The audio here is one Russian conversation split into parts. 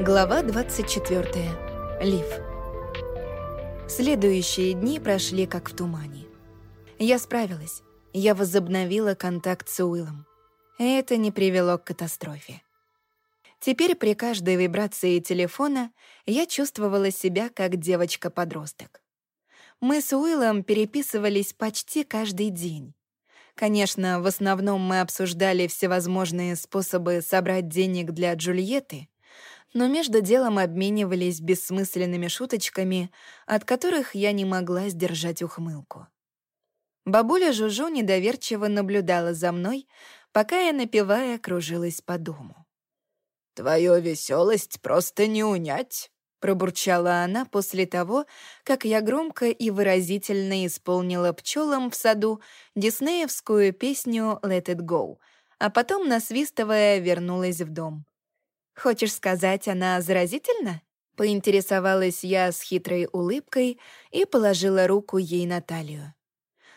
Глава 24. Лив. Следующие дни прошли как в тумане. Я справилась. Я возобновила контакт с Уиллом. Это не привело к катастрофе. Теперь при каждой вибрации телефона я чувствовала себя как девочка-подросток. Мы с Уиллом переписывались почти каждый день. Конечно, в основном мы обсуждали всевозможные способы собрать денег для Джульетты, но между делом обменивались бессмысленными шуточками, от которых я не могла сдержать ухмылку. Бабуля Жужу недоверчиво наблюдала за мной, пока я, напевая, кружилась по дому. «Твою веселость просто не унять», — пробурчала она после того, как я громко и выразительно исполнила пчелам в саду диснеевскую песню «Let it go», а потом, насвистывая, вернулась в дом. «Хочешь сказать, она заразительна?» Поинтересовалась я с хитрой улыбкой и положила руку ей на талию.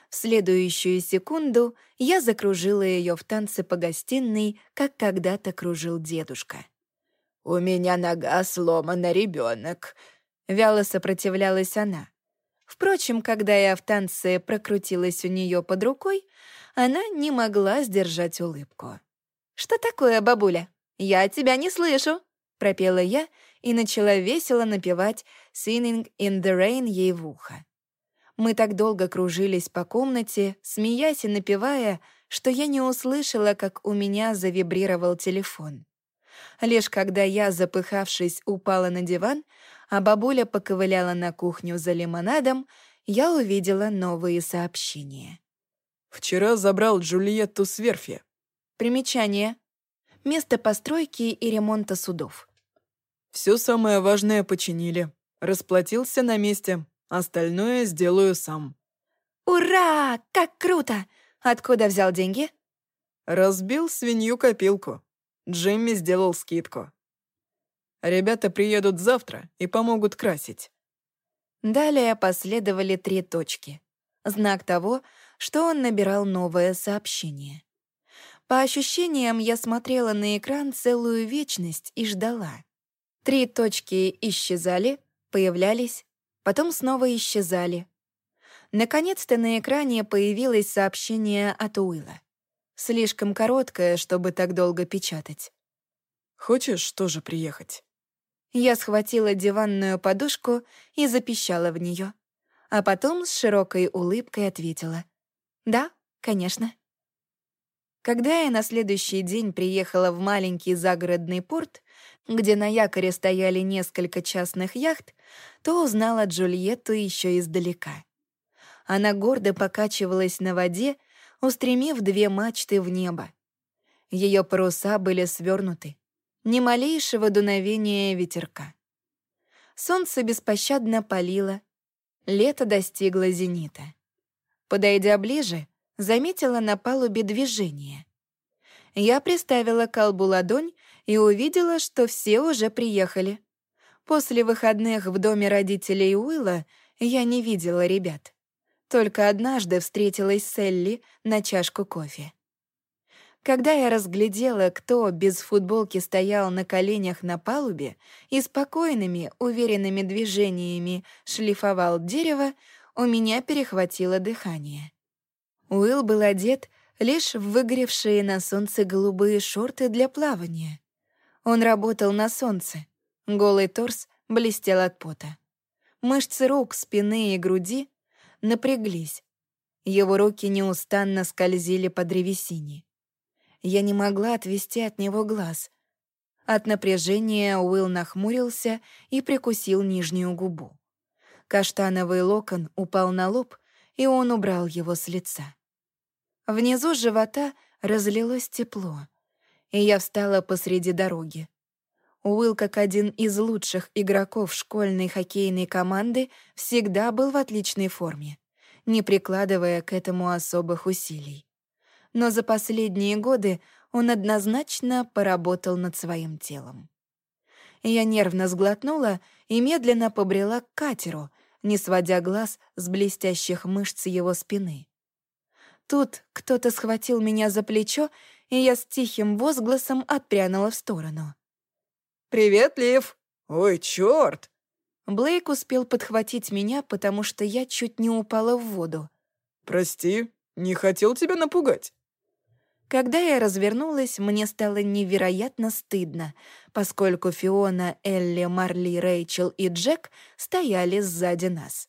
В следующую секунду я закружила ее в танце по гостиной, как когда-то кружил дедушка. «У меня нога сломана, ребенок», — вяло сопротивлялась она. Впрочем, когда я в танце прокрутилась у нее под рукой, она не могла сдержать улыбку. «Что такое, бабуля?» «Я тебя не слышу», — пропела я и начала весело напевать «Singing in the Rain» ей в ухо. Мы так долго кружились по комнате, смеясь и напевая, что я не услышала, как у меня завибрировал телефон. Лишь когда я, запыхавшись, упала на диван, а бабуля поковыляла на кухню за лимонадом, я увидела новые сообщения. «Вчера забрал Джульетту с верфи». Примечание место постройки и ремонта судов. Все самое важное починили. Расплатился на месте. Остальное сделаю сам. Ура! Как круто! Откуда взял деньги? Разбил свинью-копилку. Джимми сделал скидку. Ребята приедут завтра и помогут красить. Далее последовали три точки. Знак того, что он набирал новое сообщение. По ощущениям, я смотрела на экран целую вечность и ждала. Три точки исчезали, появлялись, потом снова исчезали. Наконец-то на экране появилось сообщение от Уилла. Слишком короткое, чтобы так долго печатать. «Хочешь тоже приехать?» Я схватила диванную подушку и запищала в нее, а потом с широкой улыбкой ответила. «Да, конечно». Когда я на следующий день приехала в маленький загородный порт, где на якоре стояли несколько частных яхт, то узнала Джульетту еще издалека. Она гордо покачивалась на воде, устремив две мачты в небо. Ее паруса были свернуты, ни малейшего дуновения ветерка. Солнце беспощадно палило, лето достигло зенита. Подойдя ближе, заметила на палубе движение. Я приставила колбу ладонь и увидела, что все уже приехали. После выходных в доме родителей Уилла я не видела ребят. Только однажды встретилась с Элли на чашку кофе. Когда я разглядела, кто без футболки стоял на коленях на палубе и спокойными, уверенными движениями шлифовал дерево, у меня перехватило дыхание. Уилл был одет лишь в выгоревшие на солнце голубые шорты для плавания. Он работал на солнце. Голый торс блестел от пота. Мышцы рук, спины и груди напряглись. Его руки неустанно скользили по древесине. Я не могла отвести от него глаз. От напряжения Уилл нахмурился и прикусил нижнюю губу. Каштановый локон упал на лоб, и он убрал его с лица. Внизу живота разлилось тепло, и я встала посреди дороги. Уилл, как один из лучших игроков школьной хоккейной команды, всегда был в отличной форме, не прикладывая к этому особых усилий. Но за последние годы он однозначно поработал над своим телом. Я нервно сглотнула и медленно побрела к катеру, не сводя глаз с блестящих мышц его спины. Тут кто-то схватил меня за плечо, и я с тихим возгласом отпрянула в сторону. «Привет, Лив!» «Ой, чёрт!» Блейк успел подхватить меня, потому что я чуть не упала в воду. «Прости, не хотел тебя напугать». Когда я развернулась, мне стало невероятно стыдно, поскольку Фиона, Элли, Марли, Рэйчел и Джек стояли сзади нас.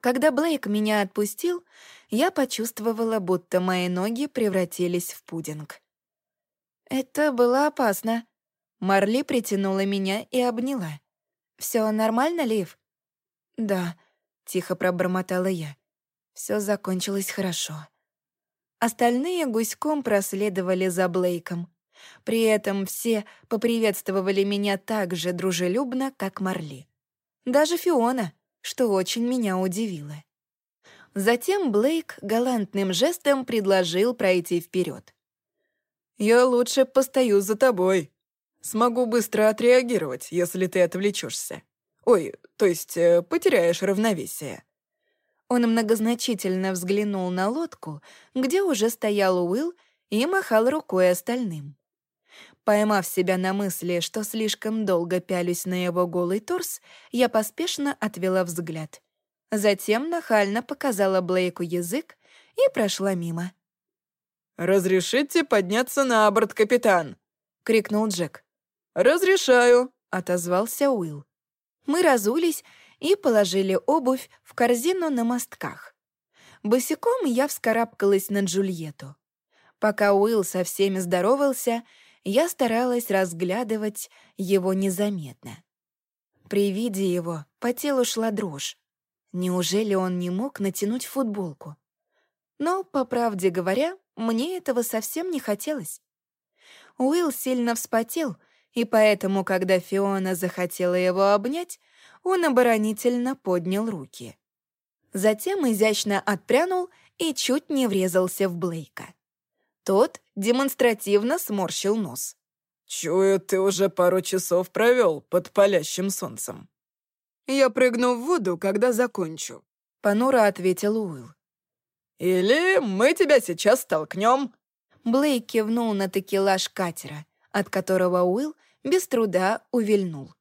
Когда Блейк меня отпустил, я почувствовала, будто мои ноги превратились в пудинг. Это было опасно. Марли притянула меня и обняла. Все нормально, Лив?» «Да», — тихо пробормотала я. Все закончилось хорошо. Остальные гуськом проследовали за Блейком. При этом все поприветствовали меня так же дружелюбно, как Марли. Даже Фиона, что очень меня удивило. Затем Блейк галантным жестом предложил пройти вперед. «Я лучше постою за тобой. Смогу быстро отреагировать, если ты отвлечешься. Ой, то есть э, потеряешь равновесие». Он многозначительно взглянул на лодку, где уже стоял Уилл и махал рукой остальным. Поймав себя на мысли, что слишком долго пялюсь на его голый торс, я поспешно отвела взгляд. Затем нахально показала Блейку язык и прошла мимо. «Разрешите подняться на борт, капитан?» — крикнул Джек. «Разрешаю», — отозвался Уилл. Мы разулись и положили обувь в корзину на мостках. Босиком я вскарабкалась на Джульетту. Пока Уилл со всеми здоровался, я старалась разглядывать его незаметно. При виде его по телу шла дрожь. Неужели он не мог натянуть футболку? Но, по правде говоря, мне этого совсем не хотелось. Уилл сильно вспотел, и поэтому, когда Фиона захотела его обнять, он оборонительно поднял руки. Затем изящно отпрянул и чуть не врезался в Блейка. Тот демонстративно сморщил нос. «Чую, ты уже пару часов провел под палящим солнцем». «Я прыгну в воду, когда закончу», — понуро ответил Уилл. «Или мы тебя сейчас столкнем». Блейк кивнул на текелаж катера, от которого Уилл без труда увильнул.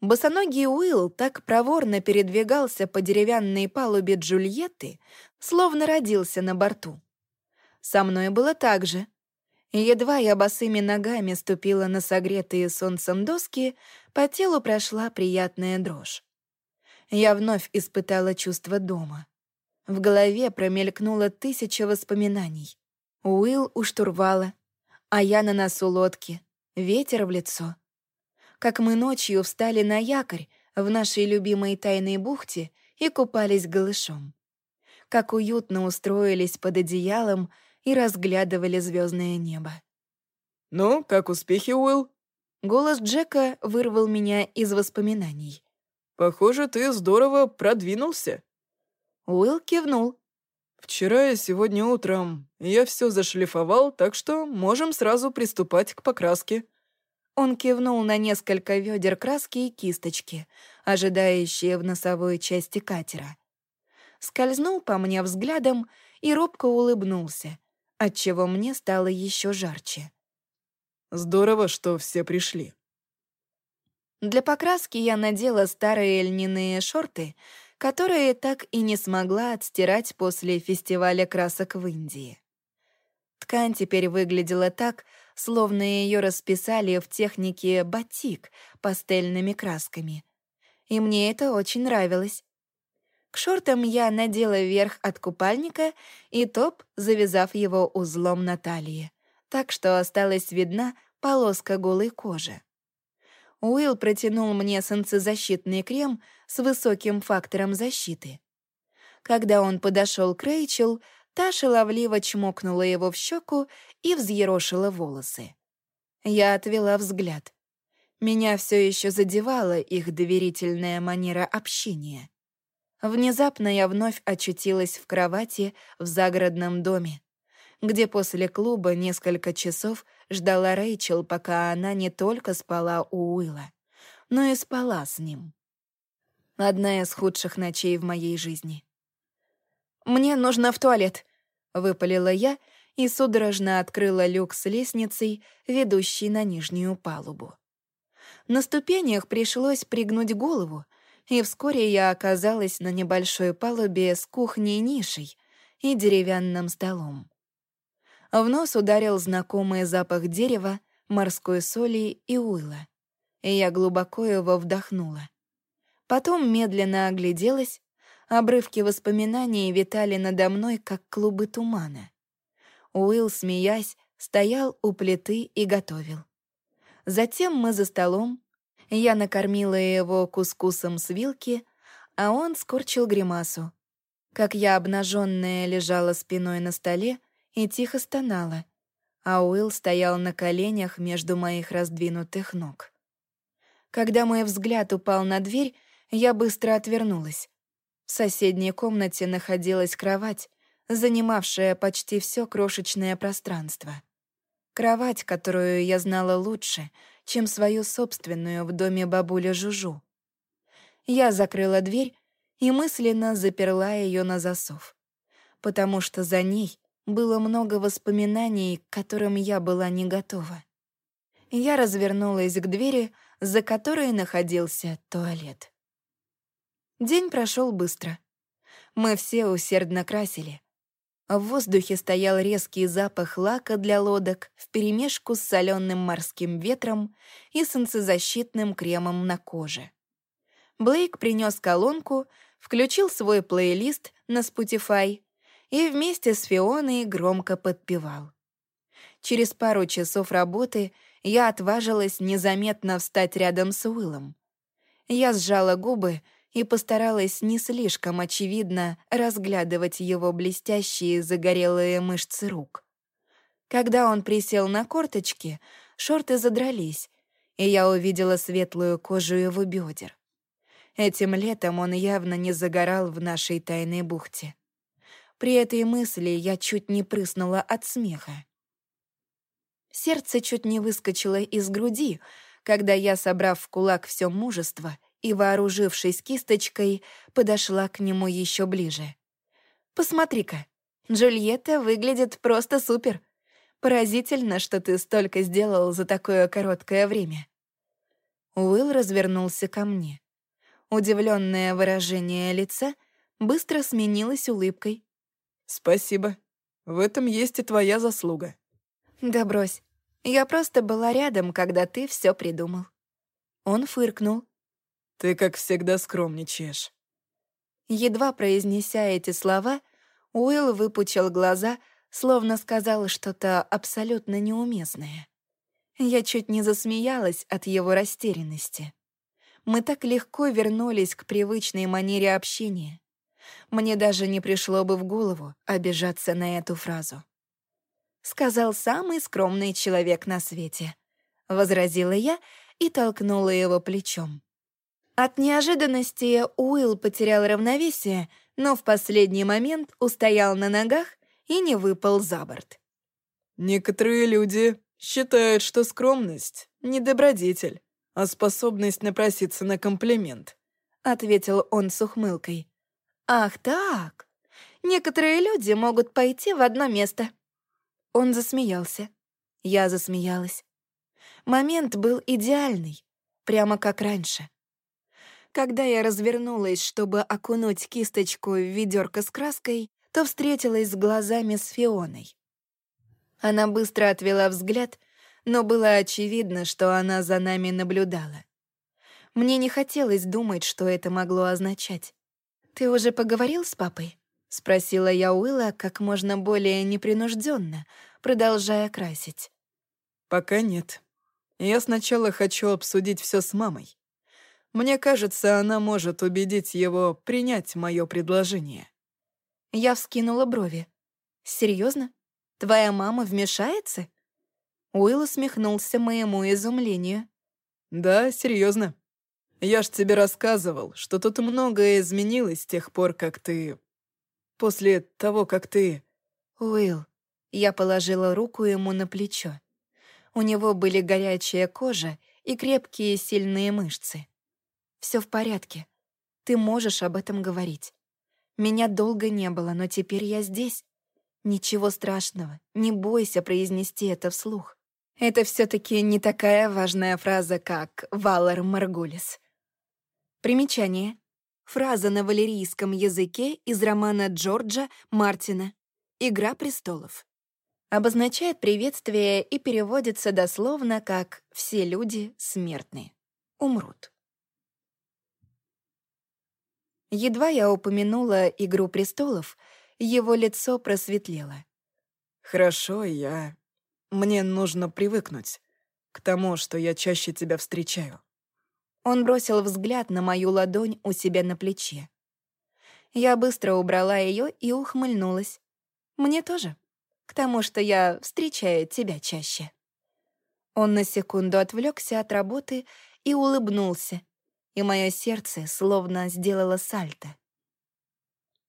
Босоногий Уилл так проворно передвигался по деревянной палубе Джульетты, словно родился на борту. Со мной было так же. Едва я босыми ногами ступила на согретые солнцем доски, по телу прошла приятная дрожь. Я вновь испытала чувство дома. В голове промелькнуло тысяча воспоминаний. Уилл у штурвала, а я на носу лодки, ветер в лицо — как мы ночью встали на якорь в нашей любимой тайной бухте и купались голышом. Как уютно устроились под одеялом и разглядывали звездное небо. «Ну, как успехи, Уилл?» Голос Джека вырвал меня из воспоминаний. «Похоже, ты здорово продвинулся». Уилл кивнул. «Вчера и сегодня утром я все зашлифовал, так что можем сразу приступать к покраске». Он кивнул на несколько ведер краски и кисточки, ожидающие в носовой части катера. Скользнул по мне взглядом и робко улыбнулся, отчего мне стало еще жарче. «Здорово, что все пришли». Для покраски я надела старые льняные шорты, которые так и не смогла отстирать после фестиваля красок в Индии. Ткань теперь выглядела так, словно ее расписали в технике батик пастельными красками. И мне это очень нравилось. К шортам я надела верх от купальника и топ, завязав его узлом на талии, так что осталась видна полоска голой кожи. Уилл протянул мне солнцезащитный крем с высоким фактором защиты. Когда он подошел к Рэйчел, Та шаловливо чмокнула его в щеку и взъерошила волосы. Я отвела взгляд. Меня все еще задевала их доверительная манера общения. Внезапно я вновь очутилась в кровати в загородном доме, где после клуба несколько часов ждала Рэйчел, пока она не только спала у Уилла, но и спала с ним. Одна из худших ночей в моей жизни. «Мне нужно в туалет», — выпалила я и судорожно открыла люк с лестницей, ведущей на нижнюю палубу. На ступенях пришлось пригнуть голову, и вскоре я оказалась на небольшой палубе с кухней-нишей и деревянным столом. В нос ударил знакомый запах дерева, морской соли и уйла, я глубоко его вдохнула. Потом медленно огляделась, обрывки воспоминаний витали надо мной, как клубы тумана. Уилл, смеясь, стоял у плиты и готовил. Затем мы за столом, я накормила его кускусом с вилки, а он скорчил гримасу. Как я обнаженная лежала спиной на столе и тихо стонала, а Уилл стоял на коленях между моих раздвинутых ног. Когда мой взгляд упал на дверь, я быстро отвернулась. В соседней комнате находилась кровать, занимавшая почти все крошечное пространство. Кровать, которую я знала лучше, чем свою собственную в доме бабуля Жужу. Я закрыла дверь и мысленно заперла ее на засов, потому что за ней было много воспоминаний, к которым я была не готова. Я развернулась к двери, за которой находился туалет. День прошел быстро. Мы все усердно красили. В воздухе стоял резкий запах лака для лодок вперемешку с соленым морским ветром и солнцезащитным кремом на коже. Блейк принес колонку, включил свой плейлист на Spotify и вместе с Фионой громко подпевал. Через пару часов работы я отважилась незаметно встать рядом с Уиллом. Я сжала губы и постаралась не слишком очевидно разглядывать его блестящие загорелые мышцы рук. Когда он присел на корточки, шорты задрались, и я увидела светлую кожу его бедер. Этим летом он явно не загорал в нашей тайной бухте. При этой мысли я чуть не прыснула от смеха. Сердце чуть не выскочило из груди, когда я, собрав в кулак все мужество, и, вооружившись кисточкой, подошла к нему еще ближе. «Посмотри-ка, Джульетта выглядит просто супер. Поразительно, что ты столько сделал за такое короткое время». Уилл развернулся ко мне. Удивленное выражение лица быстро сменилось улыбкой. «Спасибо. В этом есть и твоя заслуга». «Да брось. Я просто была рядом, когда ты все придумал». Он фыркнул, ты, как всегда, скромничаешь». Едва произнеся эти слова, Уилл выпучил глаза, словно сказал что-то абсолютно неуместное. Я чуть не засмеялась от его растерянности. Мы так легко вернулись к привычной манере общения. Мне даже не пришло бы в голову обижаться на эту фразу. Сказал самый скромный человек на свете. Возразила я и толкнула его плечом. От неожиданности Уилл потерял равновесие, но в последний момент устоял на ногах и не выпал за борт. «Некоторые люди считают, что скромность — не добродетель, а способность напроситься на комплимент», — ответил он с ухмылкой. «Ах так! Некоторые люди могут пойти в одно место». Он засмеялся. Я засмеялась. Момент был идеальный, прямо как раньше. Когда я развернулась, чтобы окунуть кисточку в ведерко с краской, то встретилась с глазами с Фионой. Она быстро отвела взгляд, но было очевидно, что она за нами наблюдала. Мне не хотелось думать, что это могло означать. «Ты уже поговорил с папой?» — спросила я Уилла как можно более непринужденно, продолжая красить. «Пока нет. Я сначала хочу обсудить все с мамой. Мне кажется, она может убедить его принять мое предложение». Я вскинула брови. «Серьезно? Твоя мама вмешается?» Уилл усмехнулся моему изумлению. «Да, серьезно. Я ж тебе рассказывал, что тут многое изменилось с тех пор, как ты... После того, как ты...» «Уилл...» Я положила руку ему на плечо. У него были горячая кожа и крепкие сильные мышцы. Все в порядке. Ты можешь об этом говорить. Меня долго не было, но теперь я здесь. Ничего страшного, не бойся произнести это вслух. Это все таки не такая важная фраза, как «Валар Маргулис». Примечание. Фраза на валерийском языке из романа Джорджа Мартина «Игра престолов». Обозначает приветствие и переводится дословно как «все люди смертны, умрут». Едва я упомянула «Игру престолов», его лицо просветлело. «Хорошо, я мне нужно привыкнуть к тому, что я чаще тебя встречаю». Он бросил взгляд на мою ладонь у себя на плече. Я быстро убрала ее и ухмыльнулась. Мне тоже. К тому, что я встречаю тебя чаще. Он на секунду отвлекся от работы и улыбнулся, и мое сердце словно сделало сальто.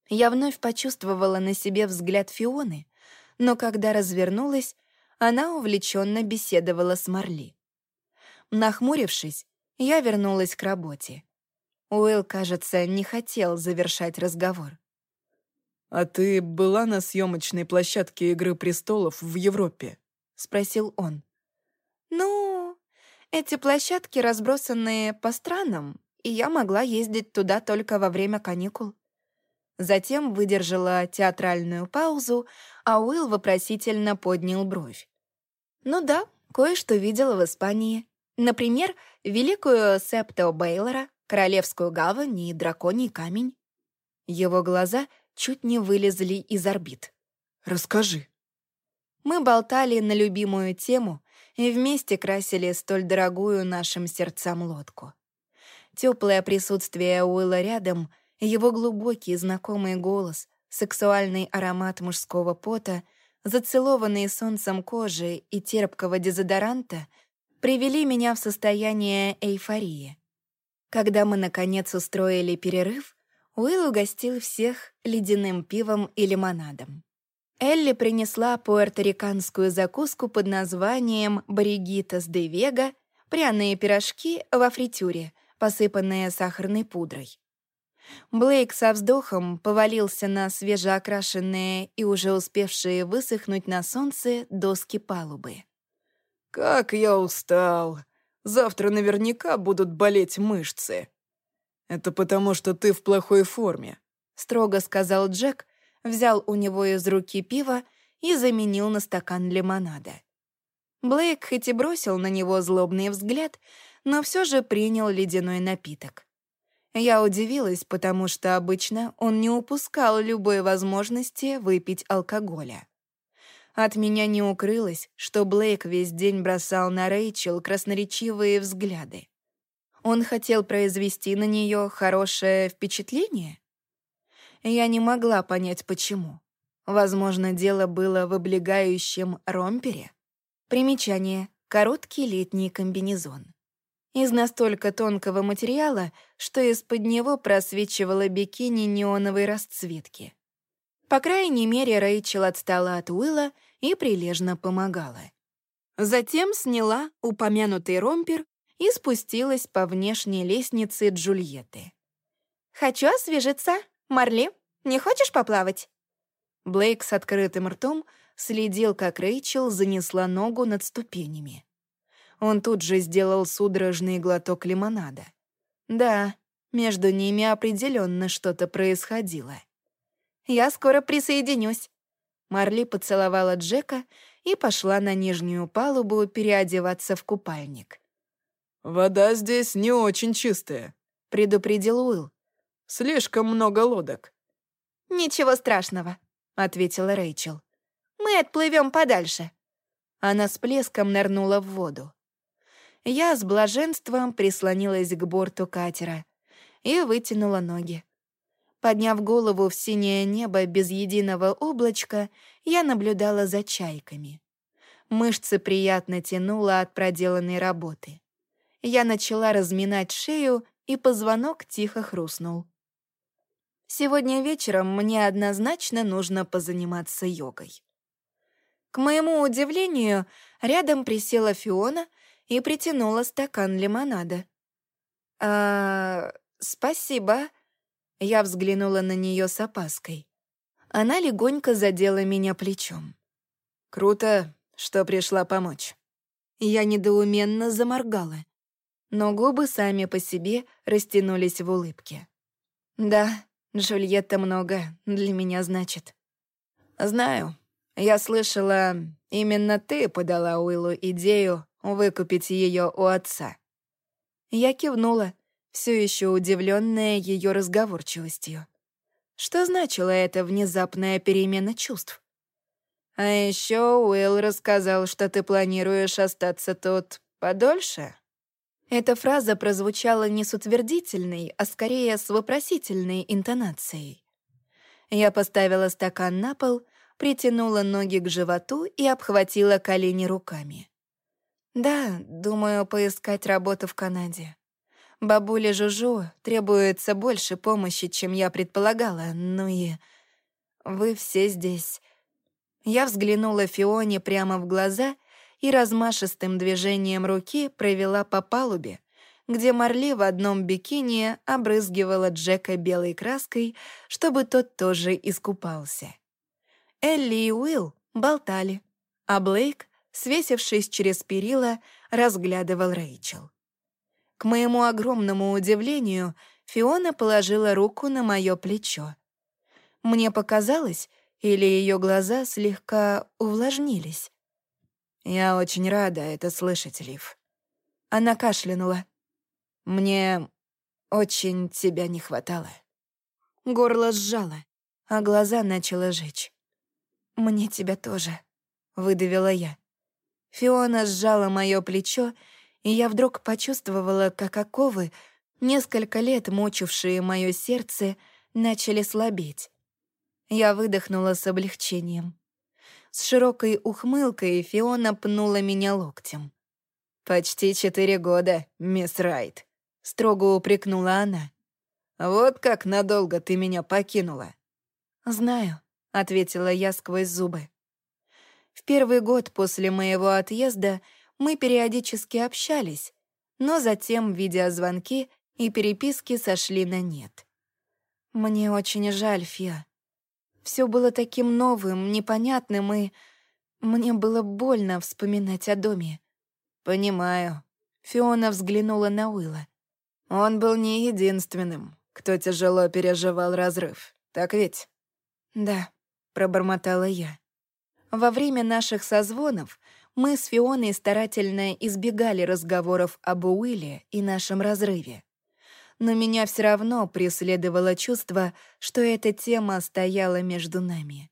Я вновь почувствовала на себе взгляд Фионы, но когда развернулась, она увлеченно беседовала с Марли. Нахмурившись, я вернулась к работе. Уилл, кажется, не хотел завершать разговор. «А ты была на съемочной площадке «Игры престолов» в Европе?» — спросил он. «Ну, эти площадки разбросаны по странам, и я могла ездить туда только во время каникул». Затем выдержала театральную паузу, а Уилл вопросительно поднял бровь. «Ну да, кое-что видела в Испании. Например, Великую Септо Бейлора, Королевскую гавань и Драконий камень». Его глаза чуть не вылезли из орбит. «Расскажи». Мы болтали на любимую тему и вместе красили столь дорогую нашим сердцам лодку. Теплое присутствие Уилла рядом — его глубокий знакомый голос, сексуальный аромат мужского пота, зацелованные солнцем кожи и терпкого дезодоранта привели меня в состояние эйфории. Когда мы, наконец, устроили перерыв, Уилл угостил всех ледяным пивом и лимонадом. Элли принесла пуэрториканскую закуску под названием «Баригитас де Вега» — пряные пирожки во фритюре, посыпанные сахарной пудрой. Блейк со вздохом повалился на свежеокрашенные и уже успевшие высохнуть на солнце доски палубы. «Как я устал! Завтра наверняка будут болеть мышцы!» «Это потому, что ты в плохой форме», — строго сказал Джек, взял у него из руки пиво и заменил на стакан лимонада. Блейк хоть и бросил на него злобный взгляд, но все же принял ледяной напиток. Я удивилась, потому что обычно он не упускал любой возможности выпить алкоголя. От меня не укрылось, что Блейк весь день бросал на Рэйчел красноречивые взгляды. Он хотел произвести на нее хорошее впечатление? Я не могла понять, почему. Возможно, дело было в облегающем ромпере. Примечание. Короткий летний комбинезон из настолько тонкого материала, что из-под него просвечивала бикини неоновой расцветки. По крайней мере, Рэйчел отстала от Уилла и прилежно помогала. Затем сняла упомянутый ромпер и спустилась по внешней лестнице Джульетты. «Хочу освежиться. Марли, не хочешь поплавать?» Блейк с открытым ртом следил, как Рэйчел занесла ногу над ступенями. Он тут же сделал судорожный глоток лимонада. Да, между ними определенно что-то происходило. «Я скоро присоединюсь». Марли поцеловала Джека и пошла на нижнюю палубу переодеваться в купальник. «Вода здесь не очень чистая», — предупредил Уилл. «Слишком много лодок». «Ничего страшного», — ответила Рэйчел. «Мы отплывем подальше». Она с плеском нырнула в воду я с блаженством прислонилась к борту катера и вытянула ноги. Подняв голову в синее небо без единого облачка, я наблюдала за чайками. Мышцы приятно тянуло от проделанной работы. Я начала разминать шею, и позвонок тихо хрустнул. Сегодня вечером мне однозначно нужно позаниматься йогой. К моему удивлению, рядом присела Фиона — и притянула стакан лимонада. «А, спасибо». Я взглянула на нее с опаской. Она легонько задела меня плечом. «Круто, что пришла помочь». Я недоуменно заморгала, но губы сами по себе растянулись в улыбке. «Да, Джульетта много для меня значит». «Знаю. Я слышала, именно ты подала Уиллу идею выкупить ее у отца». Я кивнула, все еще удивленная ее разговорчивостью. Что значила эта внезапная перемена чувств? А еще Уилл рассказал, что ты планируешь остаться тут подольше. Эта фраза прозвучала не с утвердительной, а скорее с вопросительной интонацией. Я поставила стакан на пол, притянула ноги к животу и обхватила колени руками. Да, думаю, поискать работу в Канаде. Бабуле Жужу требуется больше помощи, чем я предполагала, ну и... Вы все здесь. Я взглянула Фионе прямо в глаза — и размашистым движением руки провела по палубе, где Марли в одном бикини обрызгивала Джека белой краской, чтобы тот тоже искупался. Элли и Уилл болтали, а Блейк, свесившись через перила, разглядывал Рэйчел. К моему огромному удивлению, Фиона положила руку на мое плечо. Мне показалось, или ее глаза слегка увлажнились. «Я очень рада это слышать, Лив». Она кашлянула. «Мне очень тебя не хватало». Горло сжало, а глаза начало жечь. «Мне тебя тоже», — выдавила я. Фиона сжала моё плечо, и я вдруг почувствовала, как оковы, несколько лет мучившие моё сердце, начали слабеть. Я выдохнула с облегчением. С широкой ухмылкой Фиона пнула меня локтем. «Почти четыре года, мисс Райт», — строго упрекнула она. «Вот как надолго ты меня покинула». «Знаю», — ответила я сквозь зубы. В первый год после моего отъезда мы периодически общались, но затем видеозвонки и переписки сошли на нет. «Мне очень жаль, Фиа. Все было таким новым, непонятным, и мне было больно вспоминать о доме. «Понимаю». Фиона взглянула на Уилла. «Он был не единственным, кто тяжело переживал разрыв, так ведь?» «Да», — пробормотала я. Во время наших созвонов мы с Фионой старательно избегали разговоров об Уилле и нашем разрыве но меня все равно преследовало чувство, что эта тема стояла между нами.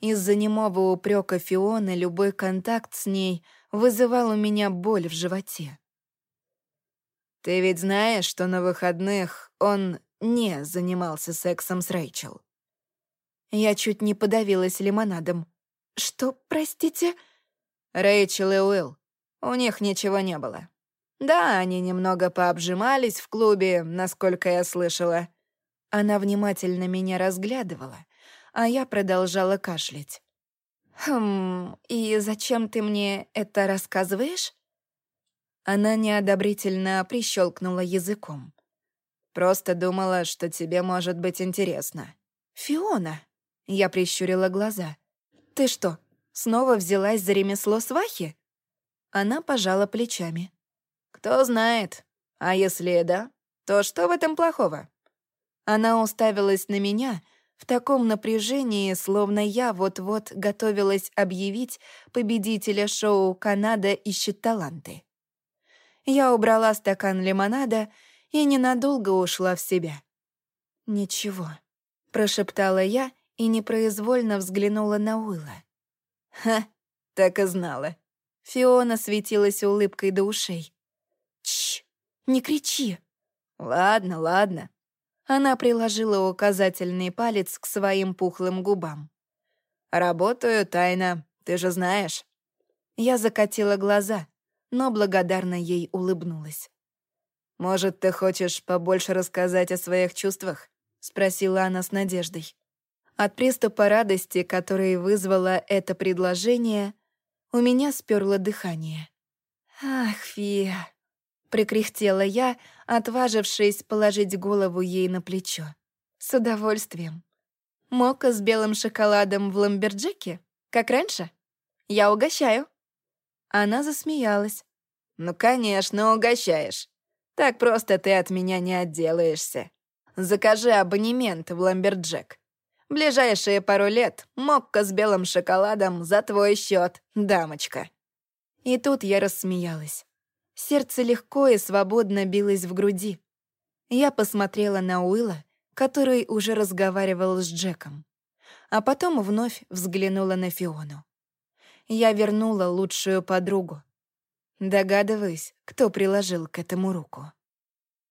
Из-за немого упрека Фионы любой контакт с ней вызывал у меня боль в животе. «Ты ведь знаешь, что на выходных он не занимался сексом с Рэйчел?» Я чуть не подавилась лимонадом. «Что, простите?» «Рэйчел и Уилл. У них ничего не было. Да, они немного пообжимались в клубе, насколько я слышала. Она внимательно меня разглядывала, а я продолжала кашлять. «Хм, и зачем ты мне это рассказываешь?» Она неодобрительно прищелкнула языком. «Просто думала, что тебе может быть интересно». «Фиона!» — я прищурила глаза. «Ты что, снова взялась за ремесло свахи?» Она пожала плечами. Кто знает. А если да, то что в этом плохого? Она уставилась на меня в таком напряжении, словно я вот-вот готовилась объявить победителя шоу «Канада ищет таланты». Я убрала стакан лимонада и ненадолго ушла в себя. «Ничего», — прошептала я и непроизвольно взглянула на Уилла. «Ха, так и знала». Фиона светилась улыбкой до ушей. Чш, не кричи. Ладно, ладно. Она приложила указательный палец к своим пухлым губам. Работаю тайно, ты же знаешь. Я закатила глаза, но благодарно ей улыбнулась. «Может, ты хочешь побольше рассказать о своих чувствах?» — спросила она с надеждой. От приступа радости, который вызвало это предложение, у меня сперло дыхание. «Ах, Фия, прикряхтела я, отважившись положить голову ей на плечо. С удовольствием. Мока с белым шоколадом в ламберджеке? Как раньше? Я угощаю. Она засмеялась. «Ну, конечно, угощаешь. Так просто ты от меня не отделаешься. Закажи абонемент в Ламберджек. Ближайшие пару лет мокко с белым шоколадом за твой счет, дамочка». И тут я рассмеялась. Сердце легко и свободно билось в груди. Я посмотрела на Уилла, который уже разговаривал с Джеком, а потом вновь взглянула на Фиону. Я вернула лучшую подругу. Догадываюсь, кто приложил к этому руку.